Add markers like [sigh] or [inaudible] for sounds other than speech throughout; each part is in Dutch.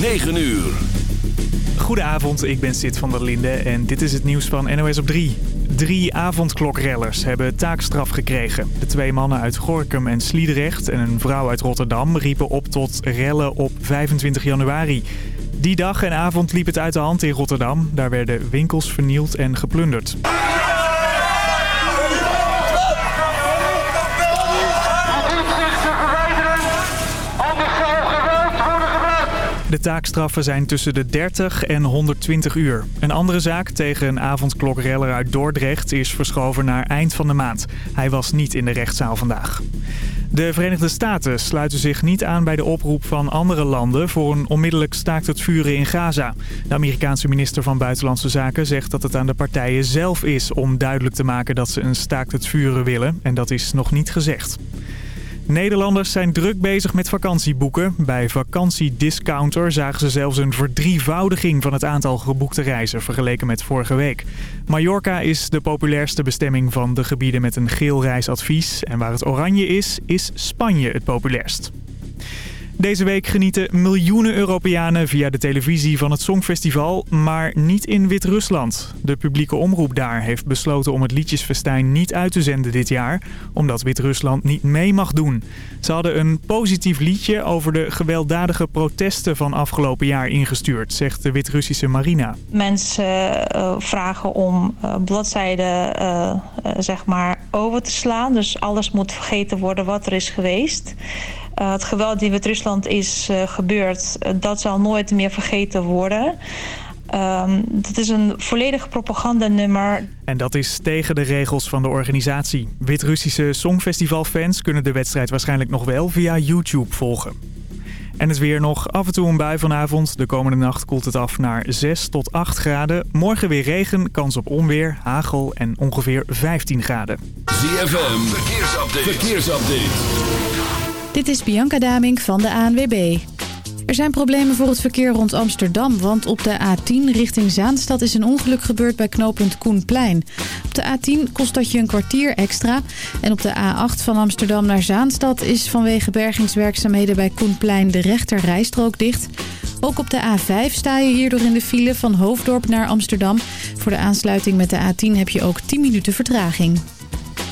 9 uur. Goedenavond, ik ben Sid van der Linde en dit is het nieuws van NOS op 3. Drie avondklokrellers hebben taakstraf gekregen. De twee mannen uit Gorkum en Sliedrecht en een vrouw uit Rotterdam riepen op tot rellen op 25 januari. Die dag en avond liep het uit de hand in Rotterdam. Daar werden winkels vernield en geplunderd. De taakstraffen zijn tussen de 30 en 120 uur. Een andere zaak tegen een avondklokreller uit Dordrecht is verschoven naar eind van de maand. Hij was niet in de rechtszaal vandaag. De Verenigde Staten sluiten zich niet aan bij de oproep van andere landen voor een onmiddellijk staakt het vuren in Gaza. De Amerikaanse minister van Buitenlandse Zaken zegt dat het aan de partijen zelf is om duidelijk te maken dat ze een staakt het vuren willen. En dat is nog niet gezegd. Nederlanders zijn druk bezig met vakantieboeken. Bij Vakantiediscounter zagen ze zelfs een verdrievoudiging van het aantal geboekte reizen vergeleken met vorige week. Mallorca is de populairste bestemming van de gebieden met een geel reisadvies. En waar het oranje is, is Spanje het populairst. Deze week genieten miljoenen Europeanen via de televisie van het Songfestival, maar niet in Wit-Rusland. De publieke omroep daar heeft besloten om het liedjesfestijn niet uit te zenden dit jaar, omdat Wit-Rusland niet mee mag doen. Ze hadden een positief liedje over de gewelddadige protesten van afgelopen jaar ingestuurd, zegt de Wit-Russische Marina. Mensen uh, vragen om uh, bladzijden uh, zeg maar over te slaan, dus alles moet vergeten worden wat er is geweest. Uh, het geweld die met Rusland is uh, gebeurd, uh, dat zal nooit meer vergeten worden. Um, dat is een volledig propagandanummer. En dat is tegen de regels van de organisatie. Wit-Russische Songfestivalfans kunnen de wedstrijd waarschijnlijk nog wel via YouTube volgen. En het weer nog. Af en toe een bui vanavond. De komende nacht koelt het af naar 6 tot 8 graden. Morgen weer regen, kans op onweer, hagel en ongeveer 15 graden. ZFM, verkeersupdate. verkeersupdate. Dit is Bianca Damink van de ANWB. Er zijn problemen voor het verkeer rond Amsterdam, want op de A10 richting Zaanstad is een ongeluk gebeurd bij knooppunt Koenplein. Op de A10 kost dat je een kwartier extra en op de A8 van Amsterdam naar Zaanstad is vanwege bergingswerkzaamheden bij Koenplein de rechter rijstrook dicht. Ook op de A5 sta je hierdoor in de file van Hoofddorp naar Amsterdam. Voor de aansluiting met de A10 heb je ook 10 minuten vertraging.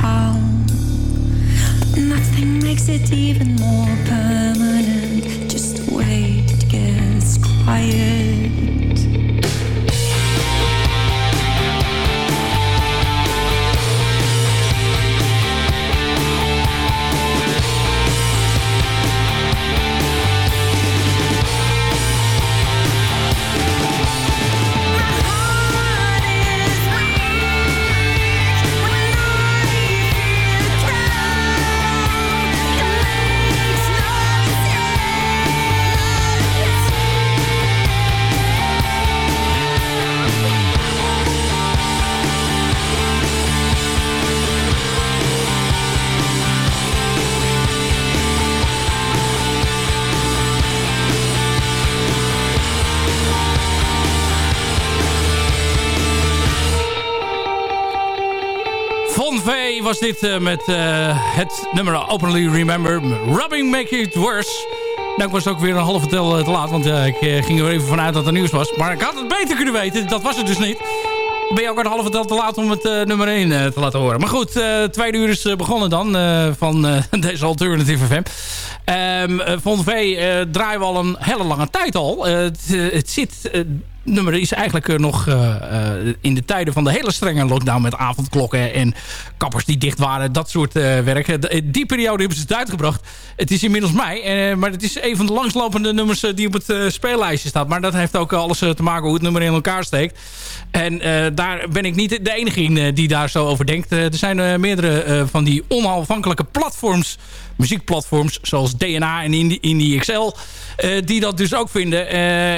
calm. Nothing makes it even more permanent. Just wait, way to quiet. Dit uh, met uh, het nummer Openly Remember. Rubbing Make It Worse. Nou, ik was ook weer een halve tel eh, te laat, want ik ging er even vanuit dat er nieuws was. Maar ik had het beter kunnen weten, dat was het dus niet. Ben je ook een halve tel te laat om het nummer 1 te laten horen. Maar goed, tweede uur is begonnen dan van [laughs] deze Alternative FM. Um, Von V draaien we al een hele lange tijd al. het zit nummer is eigenlijk uh, nog uh, in de tijden van de hele strenge lockdown... met avondklokken en kappers die dicht waren, dat soort uh, werk. die periode hebben ze het uitgebracht. Het is inmiddels mei, maar het is een van de langslopende nummers... die op het speellijstje staat. Maar dat heeft ook alles te maken hoe het nummer in elkaar steekt. En daar ben ik niet de enige die daar zo over denkt. er zijn meerdere van die onafhankelijke platforms muziekplatforms zoals DNA en Indie, Indie XL. die dat dus ook vinden.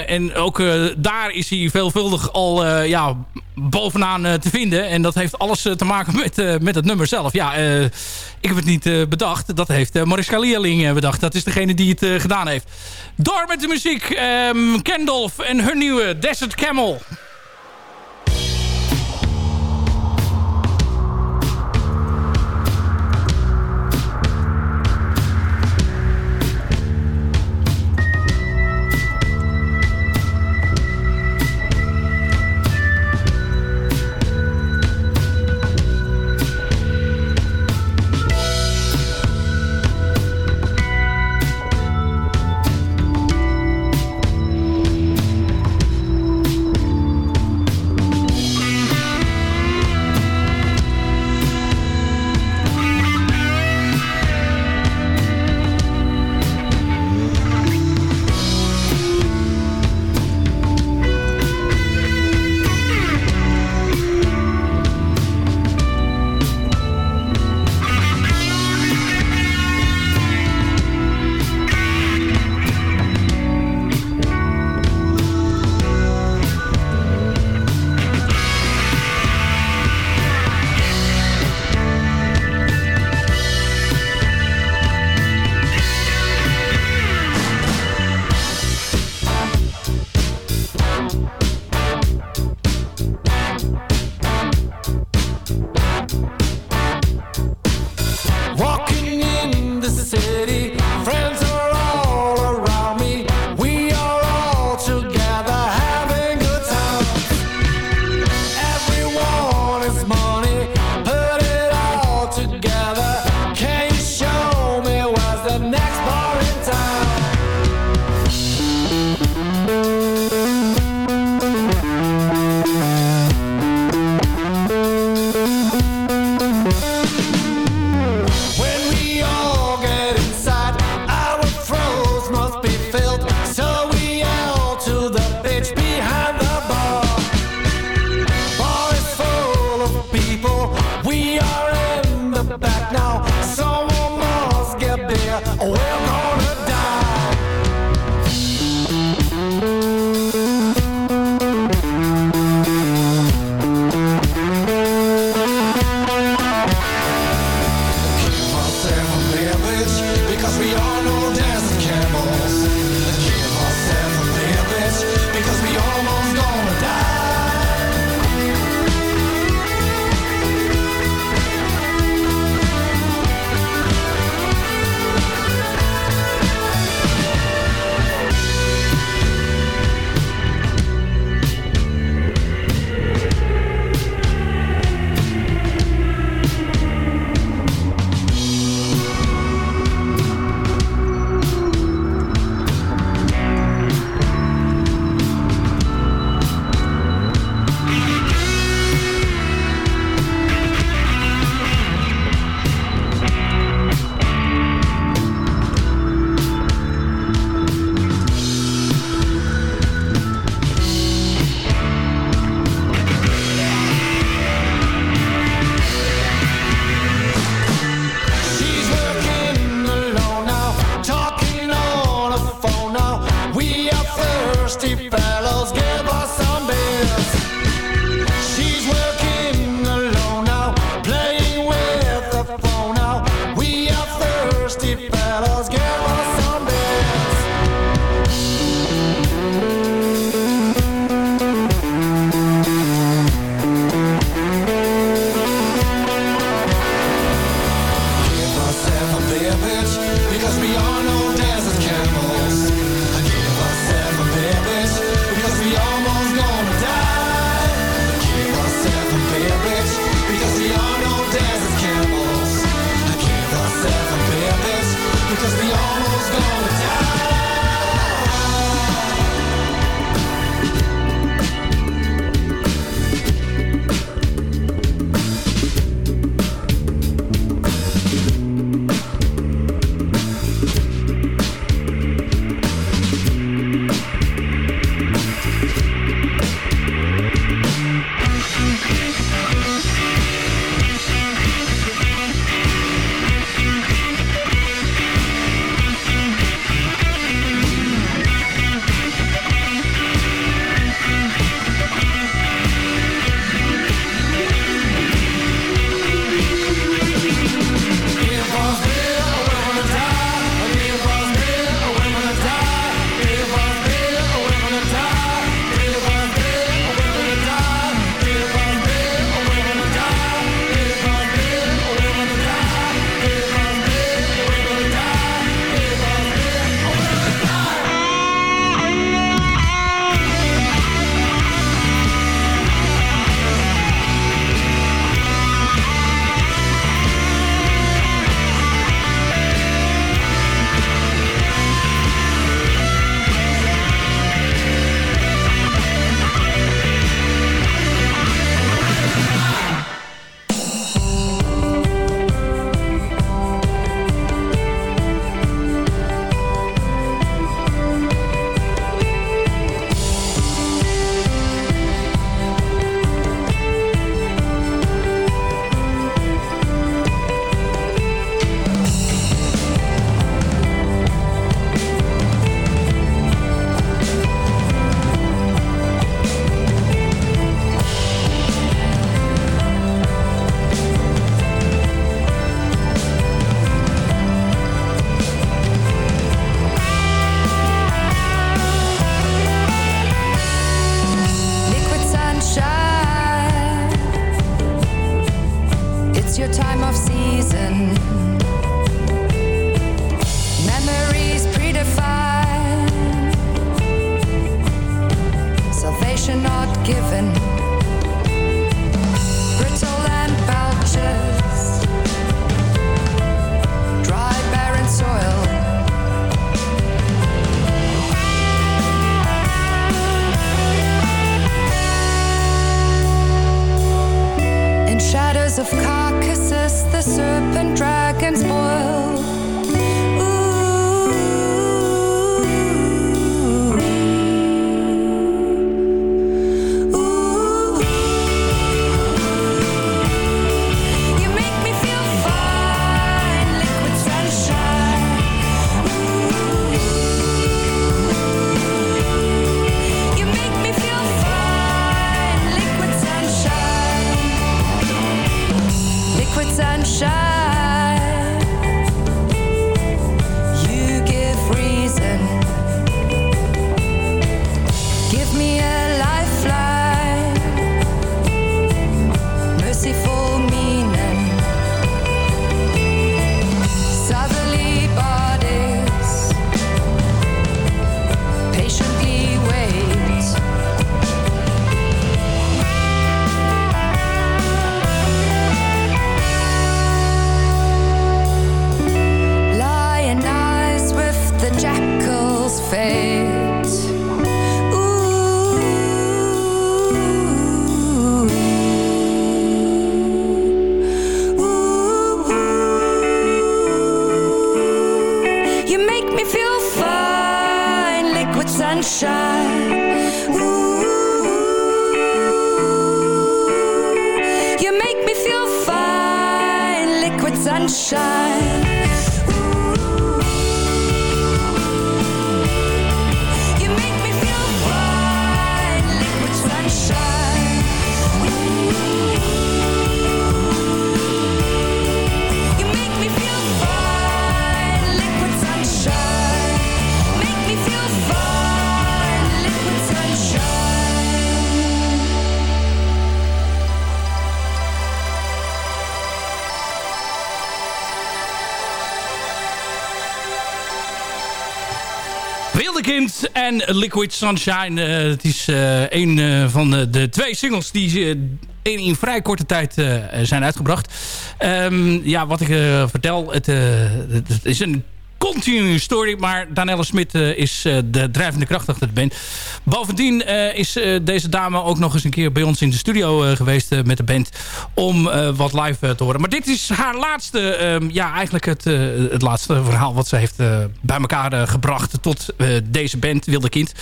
en ook daar is hij veelvuldig al ja, bovenaan te vinden. En dat heeft alles te maken met, met het nummer zelf. Ja, ik heb het niet bedacht. Dat heeft Mariska Leerling bedacht. Dat is degene die het gedaan heeft. Door met de muziek. Um, Kendolf en hun nieuwe Desert Camel. nasty fellows give us Liquid Sunshine. het is een van de twee singles die in vrij korte tijd zijn uitgebracht. Um, ja, wat ik vertel, het, het, is een continue story. Maar Danielle Smit uh, is uh, de drijvende kracht achter de band. Bovendien uh, is deze dame ook nog eens een keer bij ons in de studio geweest met de band. Om wat live te horen. Maar dit is haar laatste, um, ja eigenlijk het, het laatste verhaal wat ze heeft bij elkaar gebracht tot deze band Wilde Kind.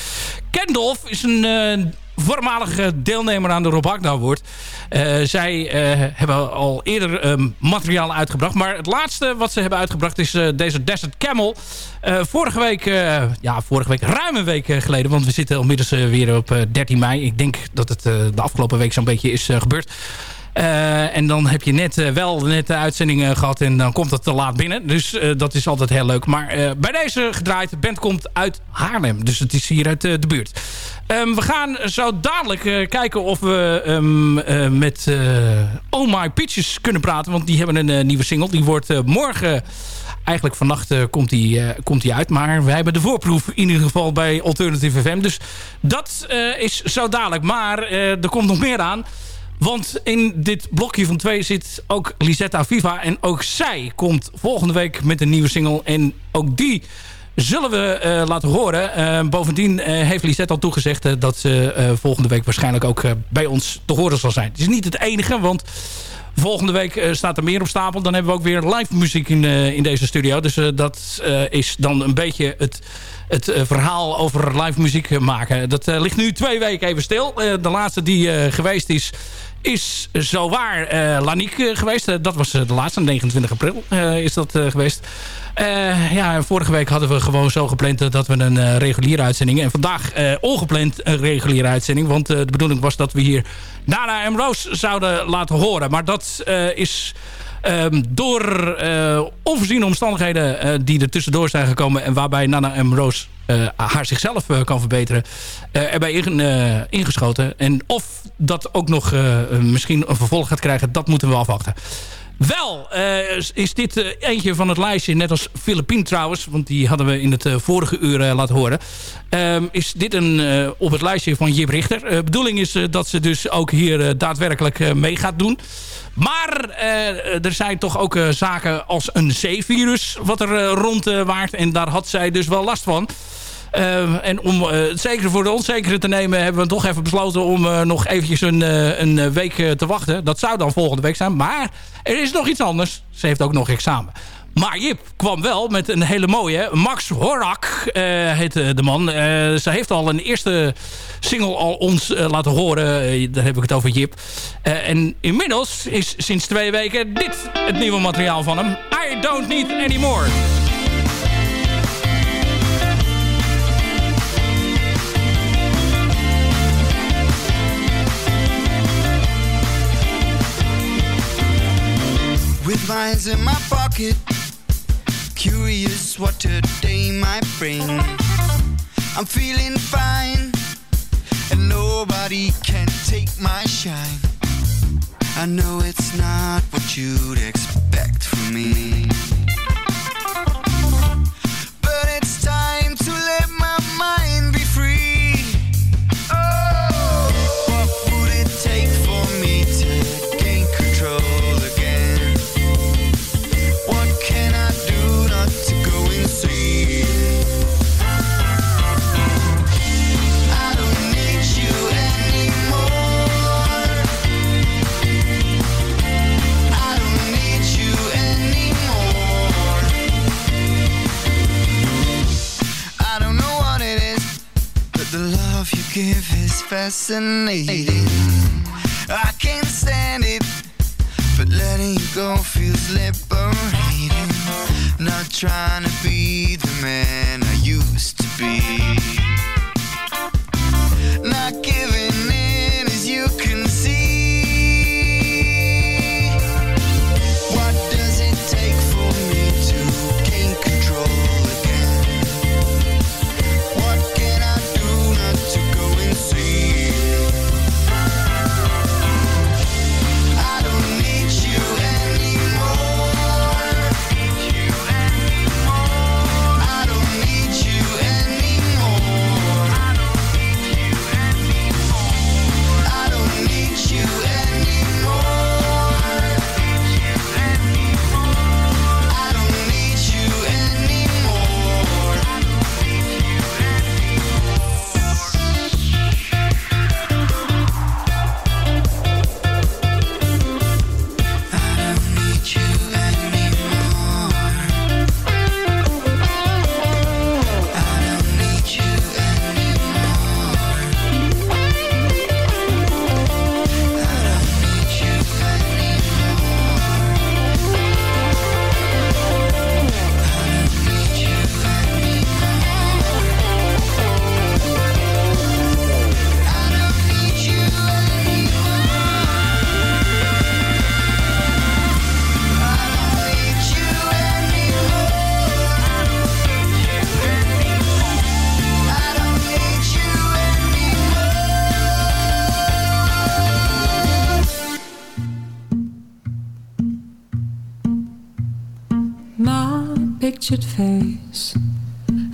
Kendolf is een voormalige deelnemer aan de Rob Agda wordt. Uh, zij uh, hebben al eerder um, materiaal uitgebracht. Maar het laatste wat ze hebben uitgebracht is uh, deze Desert Camel. vorige week, ja vorige week, ruim een week geleden. Want we zitten inmiddels weer op 13 mei. Ik denk dat het de afgelopen week zo'n beetje is gebeurd. Uh, en dan heb je net uh, wel net de uitzending uh, gehad en dan komt het te laat binnen. Dus dat is altijd heel leuk. Maar bij deze gedraaid, band komt uit Haarlem. Dus het is hier uit de buurt. Um, we gaan zo dadelijk kijken of we um, met Oh My Pitches kunnen praten. Want die hebben een nieuwe single. Die wordt morgen... Eigenlijk vannacht komt, die, komt die uit. Maar we hebben de voorproef in ieder geval bij Alternative FM. Dus dat is zo dadelijk. Maar er komt nog meer aan. Want in dit blokje van twee zit ook Lisetta Viva. En ook zij komt volgende week met een nieuwe single. En ook die zullen we uh, laten horen. Uh, bovendien uh, heeft Lisette al toegezegd dat ze volgende week waarschijnlijk ook bij ons te horen zal zijn. Het is niet het enige, want volgende week staat er meer op stapel. Dan hebben we ook weer live muziek in, in deze studio. Dus dat is dan een beetje het het verhaal over live muziek maken. Dat ligt nu twee weken even stil. de laatste die geweest is is zowaar uh, Laniek uh, geweest. Uh, dat was de laatste, 29 april is dat geweest. ja, vorige week hadden we gewoon zo gepland dat we een reguliere uitzending... en vandaag ongepland een reguliere uitzending. Want de bedoeling was dat we hier Nana en Roos zouden laten horen. Maar dat is... Um, door uh, onvoorziene omstandigheden uh, die er tussendoor zijn gekomen... en waarbij Nana en Roos uh, haar zichzelf kan verbeteren... erbij in, ingeschoten. En of dat ook nog misschien een vervolg gaat krijgen... dat moeten we afwachten. Wel is dit eentje van het lijstje, net als Filipien trouwens... want die hadden we in het vorige uur laten horen... Um, is dit een, op het lijstje van Jip Richter. De bedoeling is dat ze dus ook hier daadwerkelijk mee gaat doen... Maar er zijn toch ook zaken als een zeevirus wat er uh, rondwaart. en daar had zij dus wel last van. En om het zekere voor de onzekere te nemen... hebben we toch even besloten om nog eventjes een, een week te wachten. Dat zou dan volgende week zijn. Maar er is nog iets anders. Ze heeft ook nog examen. Maar Jip kwam wel met een hele mooie. Max Horak uh, heet de man. Ze heeft al een eerste single al ons laten horen. daar heb ik het over Jip. en inmiddels is sinds twee weken dit het nieuwe materiaal van hem. I Don't Need Anymore. With vines in my pocket Curious what today might bring. I'm feeling fine, and nobody can take my shine. I know it's not what you'd expect from me. Fascinating. Face.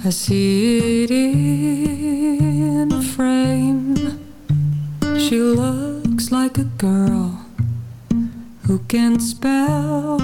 I see it in a frame. She looks like a girl who can spell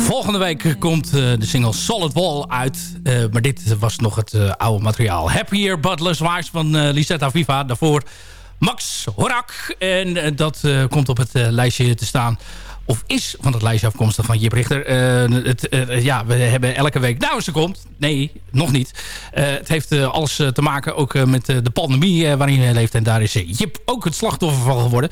Volgende week komt eh, de single Solid Wall uit. Eh, maar dit was nog het eh, oude materiaal. Happier But Less Wise van Lisetta Viva. Daarvoor Max Horak. En dat komt op het lijstje te staan. Of is van het lijstje afkomstig van Jip Richter. Eh, het, eh, ja, we hebben elke week... Nou, ze komt. Nee, nog niet. Eh, het heeft alles te maken ook met de pandemie waarin hij leeft. En daar is Jip ook het slachtoffer van geworden.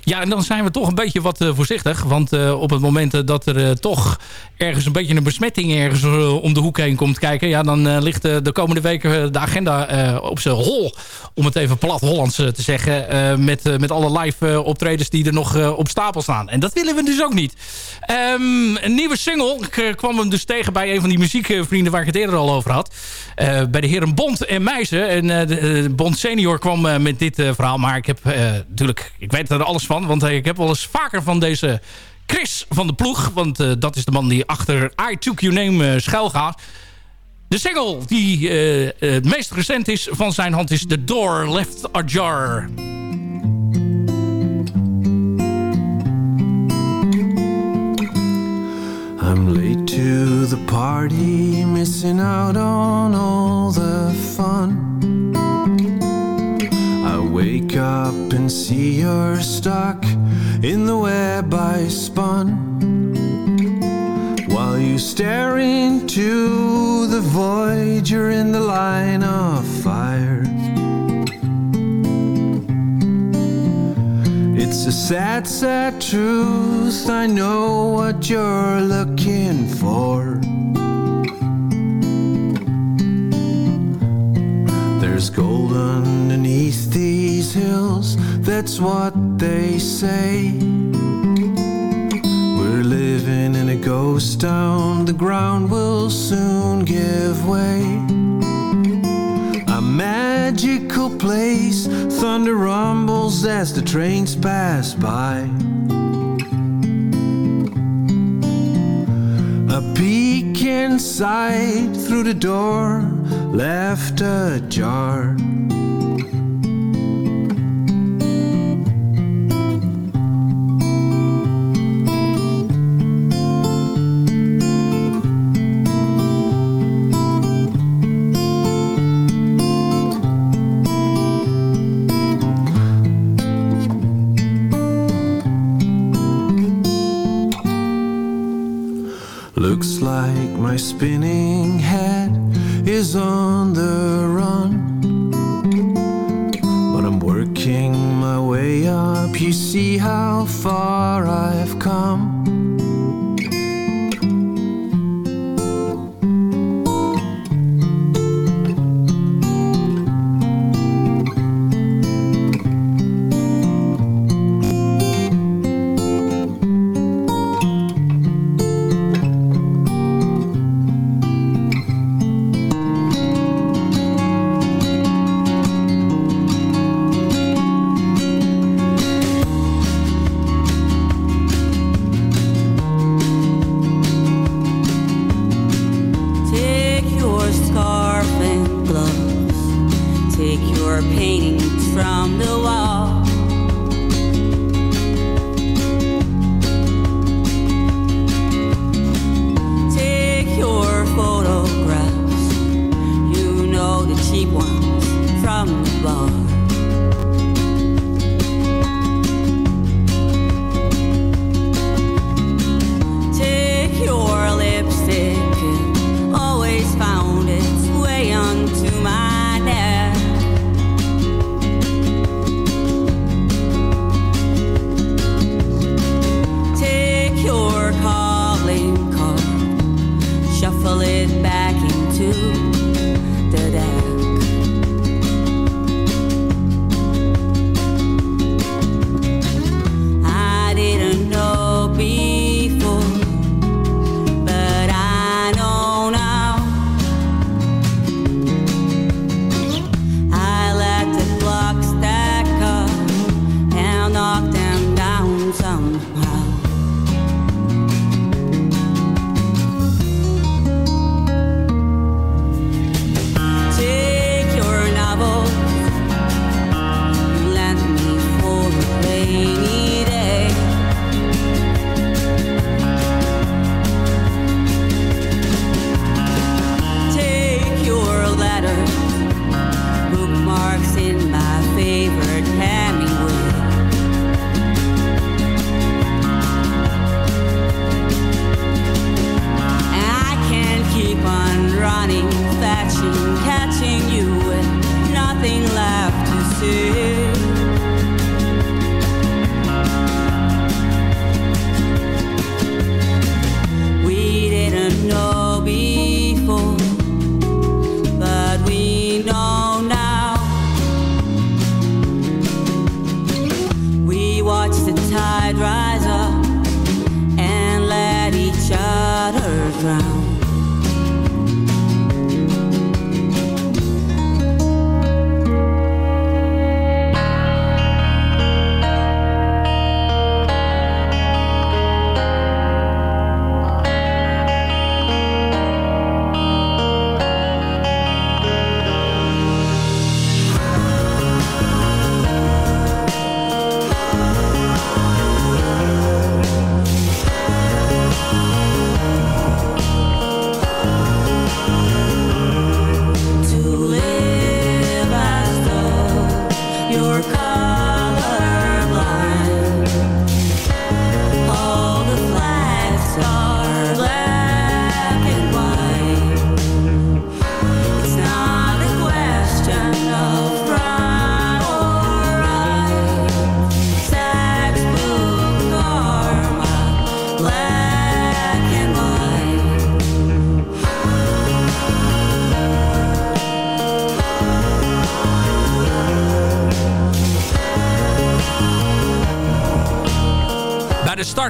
Ja, en dan zijn we toch een beetje wat voorzichtig. Want op het moment dat er toch ergens een beetje een besmetting ergens om de hoek heen komt kijken... ja, dan ligt de komende weken de agenda op zijn hol. Om het even plat Hollands te zeggen. met, met alle live optredens die er nog op stapel staan. En dat willen we dus ook niet. Ehm, een nieuwe single. Ik eh, kwam hem dus tegen bij een van die muziekvrienden waar ik het eerder al over had. Eh, bij de heren Bond en Meijzen. En eh, de, Bond senior kwam met dit verhaal. Maar ik heb natuurlijk, ik weet er alles van. Want ik heb wel eens vaker van deze Chris van de ploeg. Want dat is de man die achter I Took Your Name schuil gaat. De single die het meest recent is van zijn hand is The Door Left Ajar. I'm late to the party, missing out on all the fun. I wake up and see you're stuck in the web I spun. While you stare into the void, you're in the line of fire. It's a sad, sad truth. I know what you're looking for. There's gold underneath these hills, that's what they say. We're living in a ghost town, the ground will soon give way. place. Thunder rumbles as the trains pass by. A peek inside through the door Left ajar.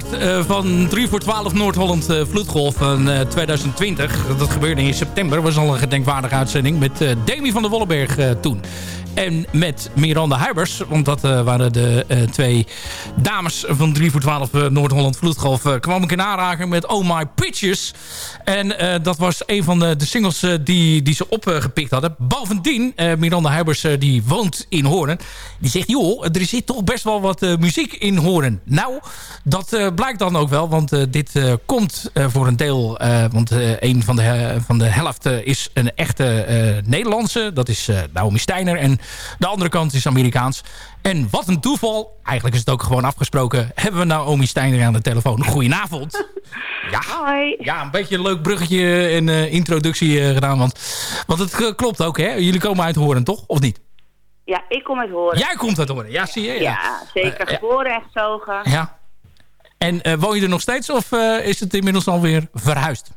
Start eh, van 3 voor 12 Noord-Holland uh, Vloedgolf van uh, 2020. Dat gebeurde in september. was al een gedenkwaardige uitzending met Demi van der Wollenberg toen. En met Miranda Huibers. Want dat waren de twee dames van 3 voor 12 uh, Noord-Holland Vloedgolf. kwam ik in aanraking met Oh My Pitches. En dat was een van de, de singles die, die ze opgepikt hadden. Bovendien, Miranda Huibers die woont in Hoorn. Die zegt, joh, er zit toch best wel wat muziek in Hoorn. Nou, dat blijkt dan ook wel. Want dit komt voor een deel... want een van de, van de helft is een echte Nederlandse. Dat is Naomi Steiner. En de andere kant is Amerikaans. En wat een toeval, eigenlijk is het ook gewoon afgesproken... hebben we Naomi Steiner aan de telefoon. Goedenavond. Ja, Hoi. ja een beetje een leuk bruggetje en uh, introductie uh, gedaan. Want, want het uh, klopt ook, hè? Jullie komen uit Horen, toch? Of niet? Ja, ik kom uit Horen. Jij komt uit Horen, ja, zie je. Ja, ja zeker. Geboren en gezogen. Ja. En woon je er nog steeds of is het inmiddels alweer verhuisd?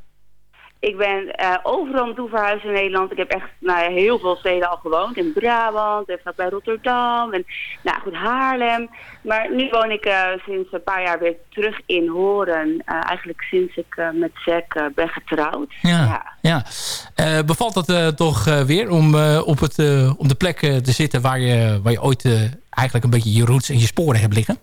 Ik ben uh, overal naartoe verhuisd in Nederland. Ik heb echt nou, heel veel steden al gewoond. In Brabant, en bij Rotterdam en nou goed, Haarlem. Maar nu woon ik uh, sinds een paar jaar weer terug in Horen. Uh, eigenlijk sinds ik met Zack ben getrouwd. Ja, ja. ja. bevalt het toch weer om op, het, op de plek te zitten waar je, waar je ooit eigenlijk een beetje je roots en je sporen hebt liggen?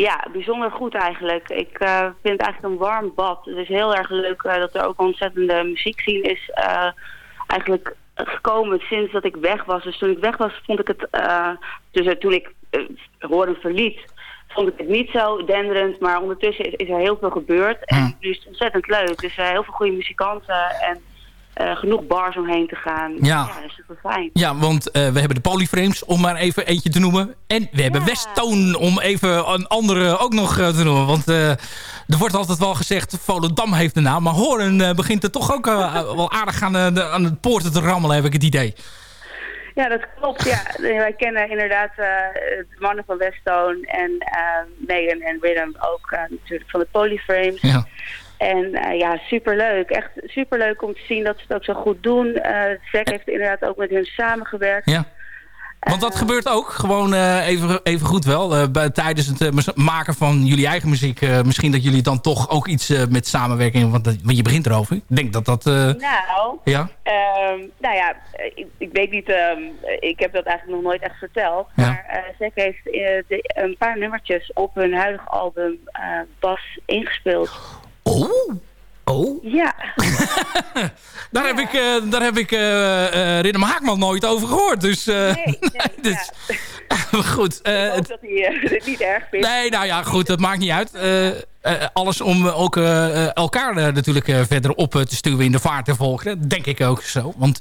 Ja, bijzonder goed eigenlijk. Ik uh, vind het eigenlijk een warm bad. Het is heel erg leuk uh, dat er ook ontzettende muziek zien is. Uh, eigenlijk gekomen sinds dat ik weg was. Dus toen ik weg was vond ik het... dus toen ik Horen verliet vond ik het niet zo denderend. Maar ondertussen is, is er heel veel gebeurd. En nu is het ontzettend leuk. Dus heel veel goede muzikanten en uh, genoeg bars omheen te gaan. Ja, ja super fijn. Ja, want uh, we hebben de Polyframes, om maar even eentje te noemen. En we hebben ja. Westtoon, om even een andere ook nog uh, te noemen. Want er wordt altijd wel gezegd, Volendam heeft de naam. Maar Horen begint er toch ook [laughs] wel aardig aan, de, aan het poorten te rammelen, heb ik het idee. Ja, dat klopt. Ja. Wij kennen inderdaad de mannen van Westtoon en Megan en Rhythm ook natuurlijk van de Polyframes. Ja. En uh, ja, superleuk. Echt superleuk om te zien dat ze het ook zo goed doen. Uh, Zack heeft inderdaad ook met hun samengewerkt. Ja. Want dat uh, gebeurt ook gewoon even, even goed wel. bij, tijdens het maken van jullie eigen muziek. misschien dat jullie dan toch ook iets met samenwerking... Want, want, je begint erover. Ik denk dat dat... nou, ja? Um, nou ja, ik, ik weet niet... Um, ik heb dat eigenlijk nog nooit echt verteld. Ja. Maar Zack heeft de, een paar nummertjes op hun huidige album Bas ingespeeld. Oh. Oh? Ja. daar, ja. Heb ik, uh, daar heb ik uh, uh, Haakman nooit over gehoord. Dus, [laughs] nee, nee, dus, ja. [laughs] goed. ik hoop dat hij [laughs] dit niet erg vindt. Nee, nou ja, goed, dat maakt niet uit. alles om ook elkaar natuurlijk verder op te stuwen in de vaart te volgen. Denk ik ook zo. Want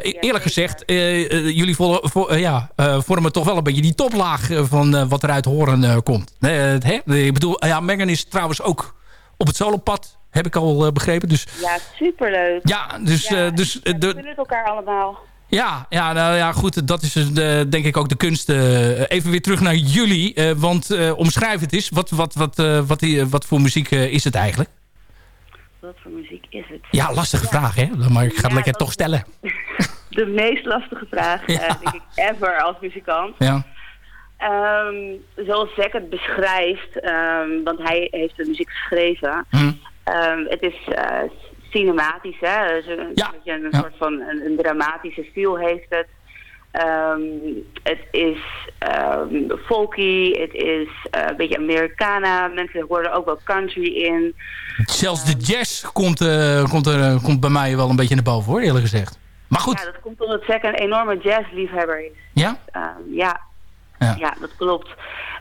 eerlijk gezegd, jullie vo vo ja, vormen toch wel een beetje die toplaag van wat eruit horen komt. hè? Ik bedoel, ja, Megan is trouwens ook op het solopad, heb ik al uh, begrepen. Dus, ja, superleuk. Ja, dus... Ja, uh, dus ja, we de, het elkaar allemaal. Ja, ja, nou, ja, goed. Dat is de, denk ik ook de kunst. Even weer terug naar jullie. want omschrijf het eens. Wat, wat, wat, wat, wat voor muziek is het eigenlijk? Wat voor muziek is het? Ja, lastige ja. vraag, hè? Maar ik ga het lekker toch stellen. De meest lastige vraag, [laughs] denk ik, ever als muzikant. Ja. Um, zoals Zack het beschrijft, um, want hij heeft de muziek geschreven. Hm. Um, het is uh, cinematisch, hè? Dus een, ja. een ja. soort van een, een, dramatische stijl heeft het. het is folky, het is uh, een beetje Americana. Mensen horen ook wel country in. Zelfs de jazz komt, uh, komt, er, komt bij mij wel een beetje naar boven, hoor, eerlijk gezegd. Maar goed. Ja, dat komt omdat Zack een enorme jazzliefhebber is. Ja? ja. Ja. ja, dat klopt.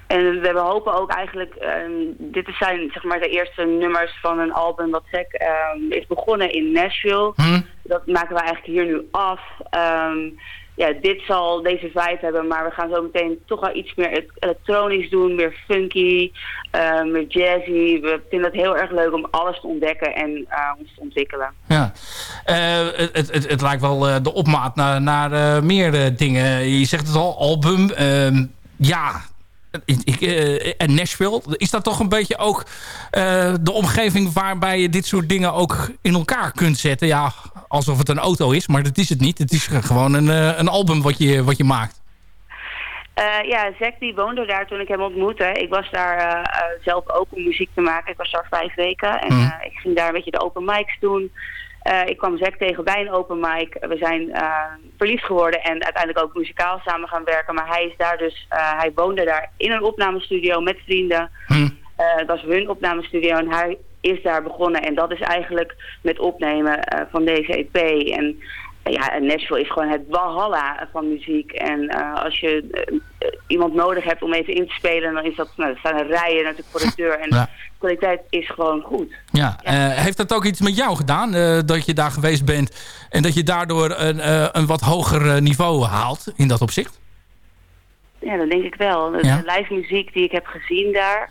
En we hopen ook eigenlijk, um, dit zijn zeg maar de eerste nummers van een album wat Zack um, is begonnen in Nashville. Hm. Dat maken we eigenlijk hier nu af. Um, ja, dit zal deze vibe hebben, maar we gaan zo meteen toch wel iets meer elektronisch doen, meer funky, uh, meer jazzy. We vinden het heel erg leuk om alles te ontdekken en uh, ons te ontwikkelen. Ja, uh, het, het, het lijkt wel de opmaat naar, naar meer dingen. Je zegt het al, album. Ehm, ja, ik, en Nashville, is dat toch een beetje ook de omgeving waarbij je dit soort dingen ook in elkaar kunt zetten? Ja, alsof het een auto is, maar dat is het niet. Het is gewoon een, uh, een album wat je, wat je maakt. Eh, ja, Zack die woonde daar toen ik hem ontmoette. Ik was daar eh, eh, zelf ook om muziek te maken. Ik was daar vijf weken en Mhm. eh, ik ging daar een beetje de open mics doen. Eh, ik kwam Zack tegen bij een open mic. We zijn eh, verliefd geworden en uiteindelijk ook muzikaal samen gaan werken. Maar hij is daar dus, eh, hij woonde daar in een opnamestudio met vrienden. Hm. Eh, het was hun opnamestudio en hij is daar begonnen. En dat is eigenlijk met opnemen eh, van deze EP. En eh, ja, Nashville is gewoon het walhalla van muziek. En eh, als je iemand nodig hebt om even in te spelen, dan is dat, nou, er staan rijen natuurlijk voor de deur. [laughs] En Ja. de kwaliteit is gewoon goed. Ja, heeft dat ook iets met jou gedaan? dat je daar geweest bent en dat je daardoor een, een wat hoger niveau haalt in dat opzicht? Ja, dat denk ik wel. De, Ja. de live muziek die ik heb gezien daar.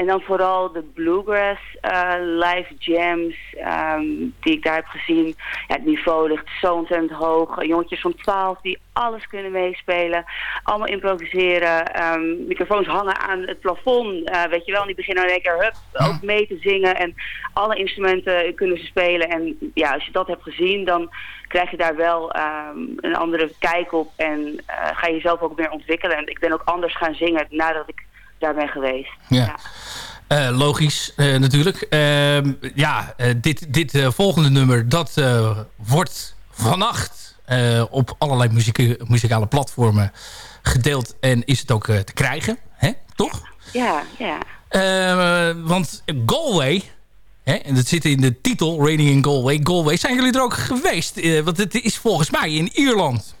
En dan vooral de bluegrass eh, live jams ehm, die ik daar heb gezien. Ja, het niveau ligt zo ontzettend hoog. Jongetjes van 12 die alles kunnen meespelen. Allemaal improviseren. Ehm, microfoons hangen aan het plafond. eh, weet je wel, en die beginnen in één keer hup, ook mee te zingen. En alle instrumenten kunnen ze spelen. En ja, als je dat hebt gezien, dan krijg je daar wel ehm, een andere kijk op. En eh, ga je jezelf ook meer ontwikkelen. En ik ben ook anders gaan zingen nadat ik daar ben geweest. Ja. Eh, logisch, eh, natuurlijk. Ehm, ja, eh, dit, dit volgende nummer, dat wordt vannacht op allerlei muzikale platformen gedeeld. En is het ook te krijgen, hè? toch? Ja, ja. Eh, want Galway, hè, en dat zit in de titel, Raining in Galway. Galway, zijn jullie er ook geweest? Want het is volgens mij in Ierland.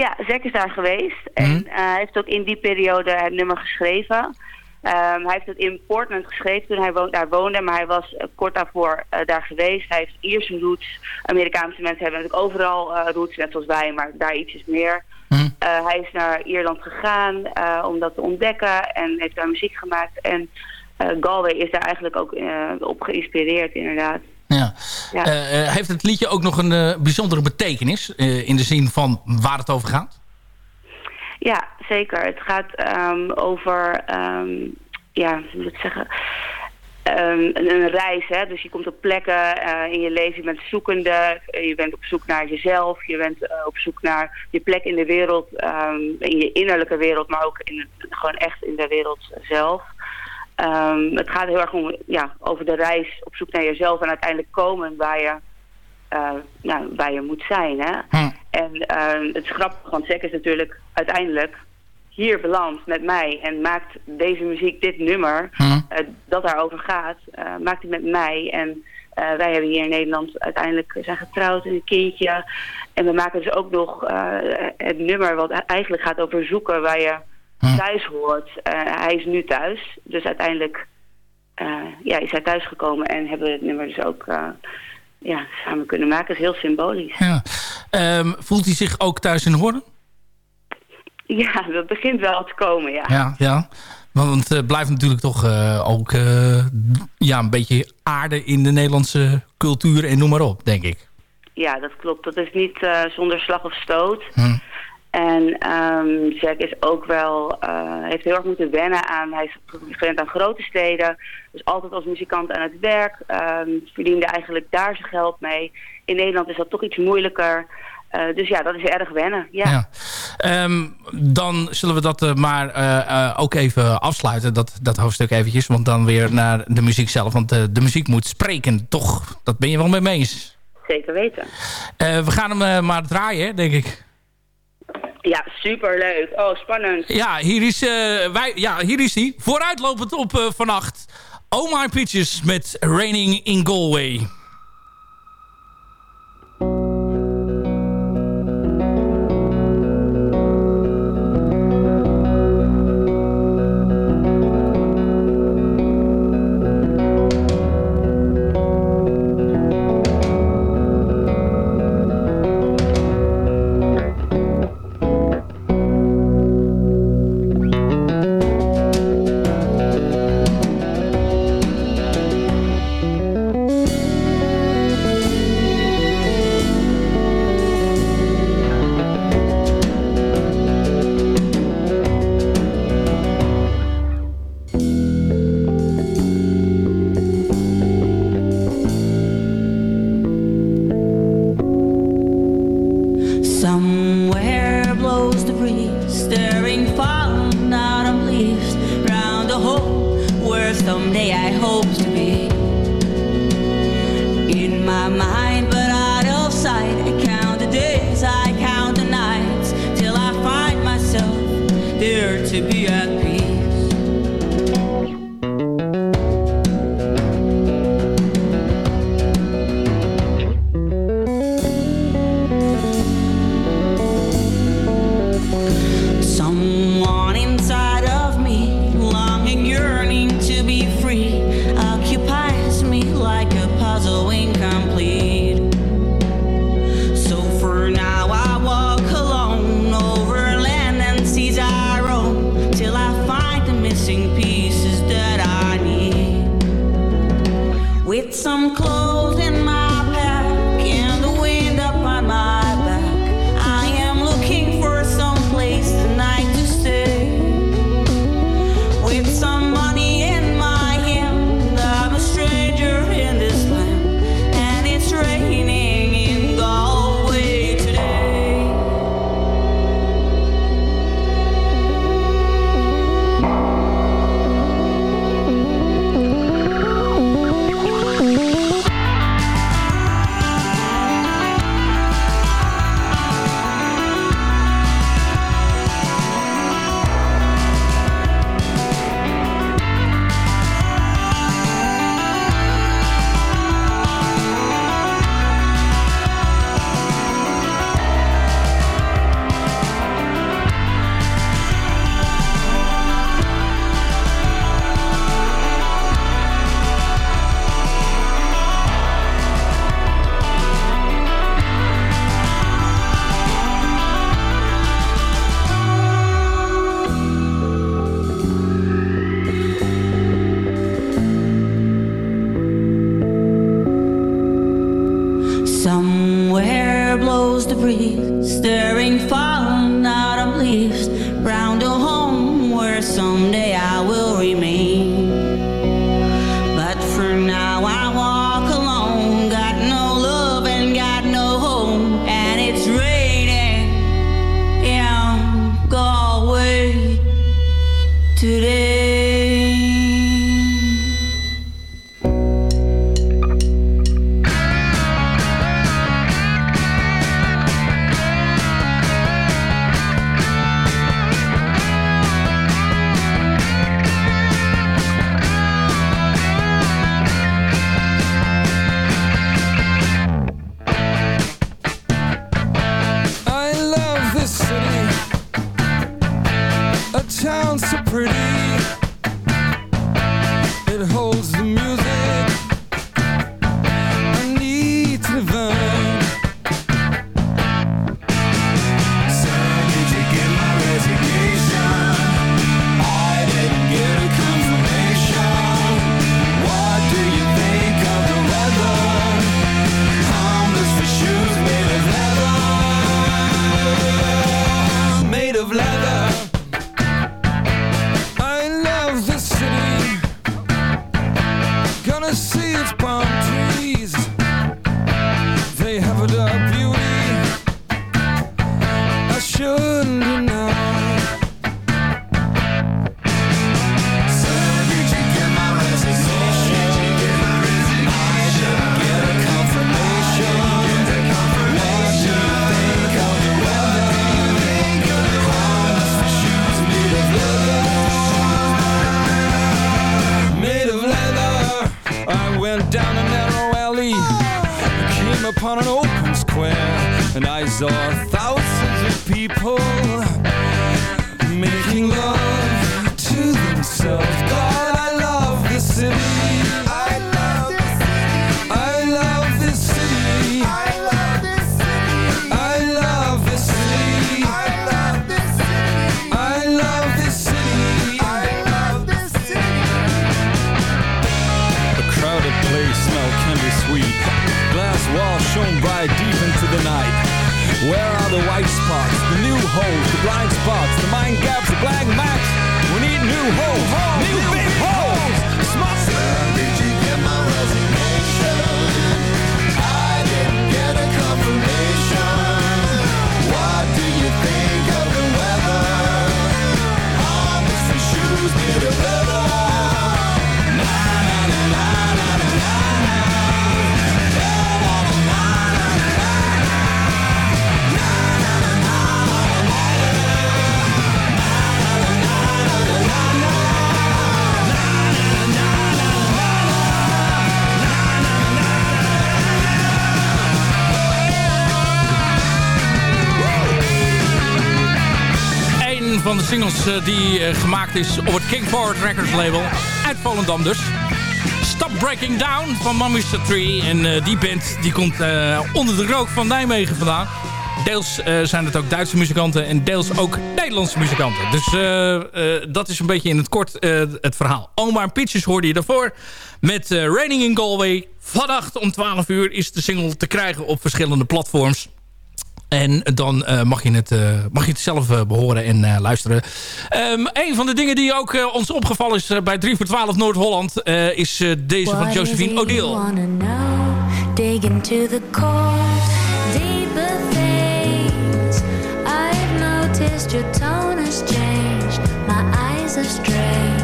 Ja, Zack is daar geweest. En Mhm. eh, hij heeft ook in die periode het nummer geschreven. Ehm, hij heeft het in Portland geschreven toen hij daar woonde. Maar hij was eh, kort daarvoor eh, daar geweest. Hij heeft Ierse roots. Amerikaanse mensen hebben natuurlijk overal roots, net zoals wij. Maar daar ietsjes meer. Mhm. Hij is naar Ierland gegaan om dat te ontdekken. En heeft daar muziek gemaakt. En Galway is daar eigenlijk ook op geïnspireerd inderdaad. Ja. Ja. Eh, eh, heeft het liedje ook nog een eh, bijzondere betekenis? in de zin van waar het over gaat? Ja, zeker. Het gaat ehm, over, ehm, ja, hoe moet ik zeggen, Ehm, een, een reis. Hè? Dus je komt op plekken in je leven, je bent zoekende, je bent op zoek naar jezelf, je bent op zoek naar je plek in de wereld, in je innerlijke wereld, maar ook in, gewoon echt in de wereld zelf. Ehm, het gaat heel erg om, ja, over de reis op zoek naar jezelf en uiteindelijk komen waar je, eh, nou, waar je moet zijn. Hè? Hm. En ehm, het is grappig, want Zack is natuurlijk uiteindelijk hier beland met mij en maakt deze muziek, dit nummer, Hm. eh, dat daarover gaat, eh, maakt hij met mij. En wij hebben hier in Nederland uiteindelijk zijn getrouwd en een kindje. En we maken dus ook nog het nummer wat eigenlijk gaat over zoeken waar je Hm. thuis hoort. Eh, hij is nu thuis, dus uiteindelijk eh, ja, is hij thuisgekomen en hebben we het nummer dus ook eh, ja, samen kunnen maken. Het is heel symbolisch. Ja. Ehm, voelt hij zich ook thuis in Hoorn? Ja, dat begint wel te komen, ja. Ja, ja. Want het blijft natuurlijk toch ook ja, een beetje aarde in de Nederlandse cultuur en noem maar op, denk ik. Ja, dat klopt. Dat is niet zonder slag of stoot. Hm. En ehm Jack is ook wel, eh, heeft heel erg moeten wennen aan, hij is gewend aan grote steden. Dus altijd als muzikant aan het werk. ehm, verdiende eigenlijk daar zijn geld mee. In Nederland is dat toch iets moeilijker. Eh, dus ja, dat is erg wennen. Ja. Ja. Ehm, dan zullen we dat eh, maar ook even afsluiten, dat, dat hoofdstuk eventjes. Want dan weer naar de muziek zelf. Want de muziek moet spreken, toch? Dat ben je wel mee eens. Zeker weten. We gaan hem maar draaien, denk ik. Ja, superleuk. Oh, spannend. Ja, hier is, eh, wij, ja, hier is hij. Vooruitlopend op eh, vannacht. Oh My Pitches met Raining in Galway. Somewhere blows the breeze, stirring fallen autumn leaves round the hole where someday I hope to be. In my mind, but out of sight, I count the days, I count the nights till I find myself there to be. Die eh, gemaakt is op het King Forward Records label. Uit Volendam dus. Stop Breaking Down van Mr. Tree. En eh, die band die komt eh, onder de rook van Nijmegen vandaan. Deels eh, zijn het ook Duitse muzikanten en deels ook Nederlandse muzikanten. Dus eh, eh, dat is een beetje in het kort eh, het verhaal. Omar Pitches hoorde je daarvoor met eh, Raining in Galway. Vannacht om 12 uur is de single te krijgen op verschillende platforms. En dan eh, mag, je het, eh, mag je het zelf eh, behoren en luisteren. Ehm, een van de dingen die ook ons opgevallen is bij 3 voor 12 Noord-Holland... is deze van Josephine O'Deal. Dig into the core, deeper things. I've noticed your tone has changed. My eyes strayed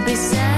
to be said,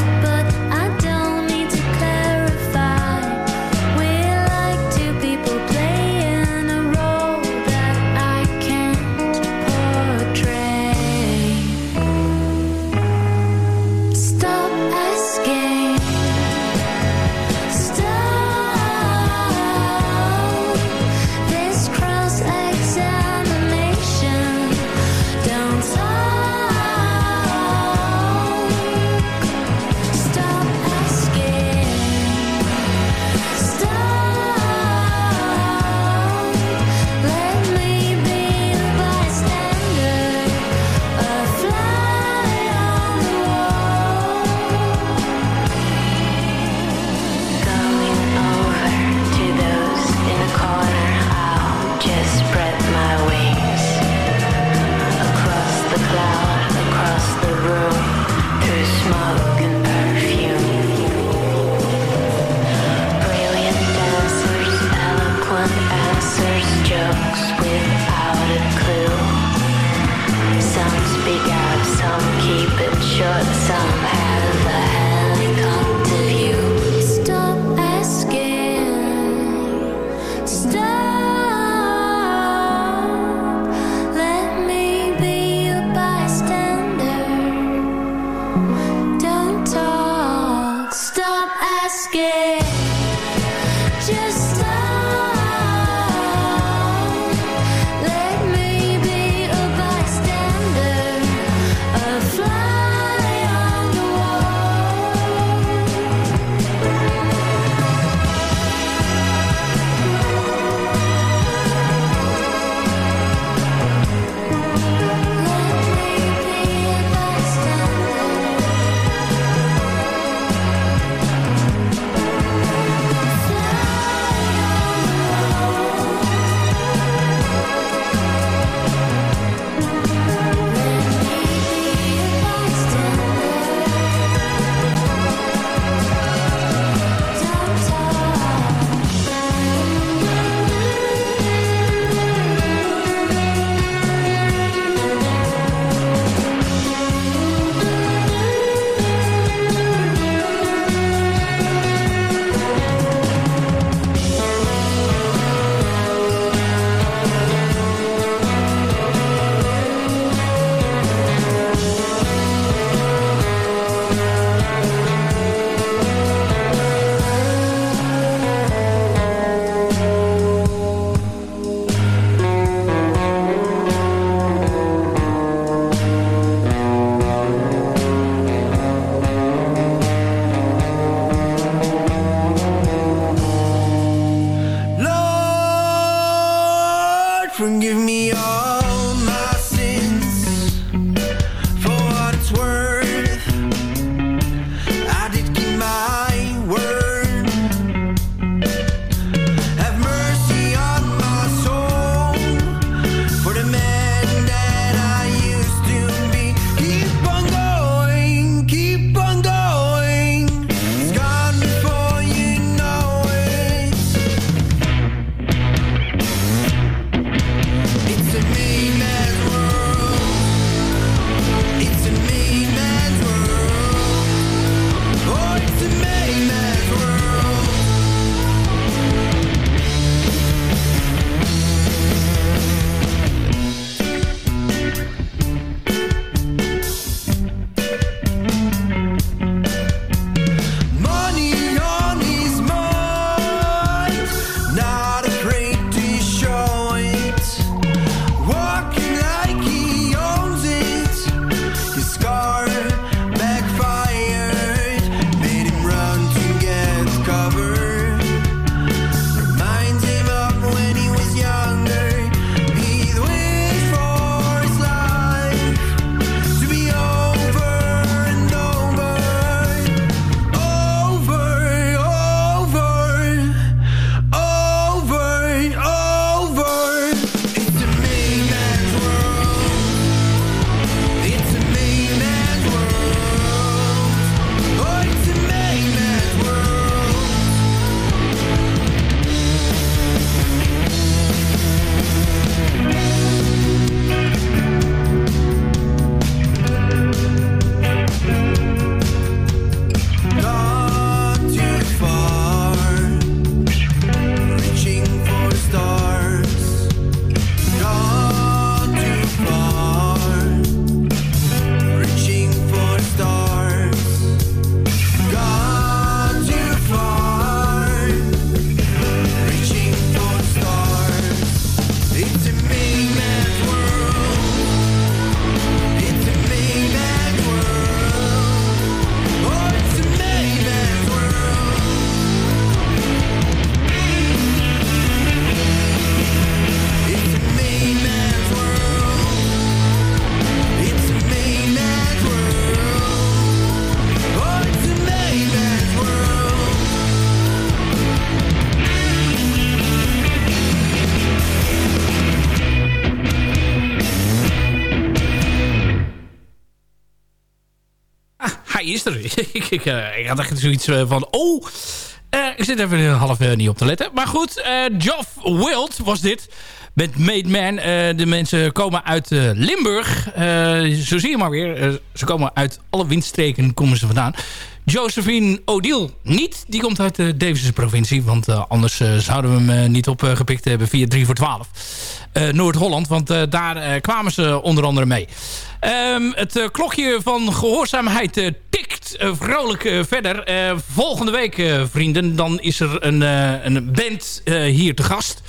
is er. [laughs] ik, eh, ik had echt zoiets eh, van... Oh, eh, ik zit even half eh, niet op te letten. Maar goed, Geoff Wild was dit. Met Made Man. De mensen komen uit Limburg. Zo zie je maar weer. Ze komen uit alle windstreken komen ze vandaan. Josephine Odile niet. Die komt uit de Deventer provincie. Want anders zouden we hem niet opgepikt hebben via 3 voor 12. Eh, Noord-Holland. Want eh, daar eh, kwamen ze onder andere mee. Ehm, het klokje van gehoorzaamheid eh, tikt vrolijk verder. Volgende week, vrienden, dan is er een, een band hier te gast.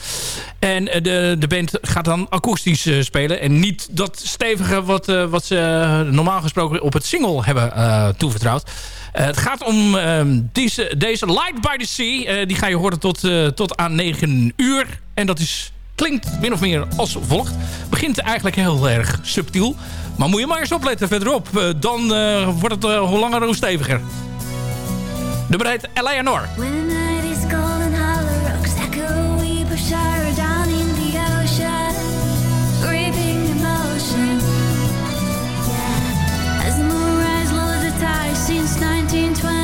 En de, de band gaat dan akoestisch spelen. En niet dat stevige wat, wat ze normaal gesproken op het single hebben toevertrouwd. Het gaat om ehm, deze, deze Light by the Sea. Die ga je horen tot, tot aan 9 uur. En dat is, klinkt min of meer als volgt. Begint eigenlijk heel erg subtiel. Maar moet je maar eens opletten verderop. Eh, dan uh, wordt het uh, hoe langer hoe steviger. De breed Eleanor. Since 1920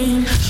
pain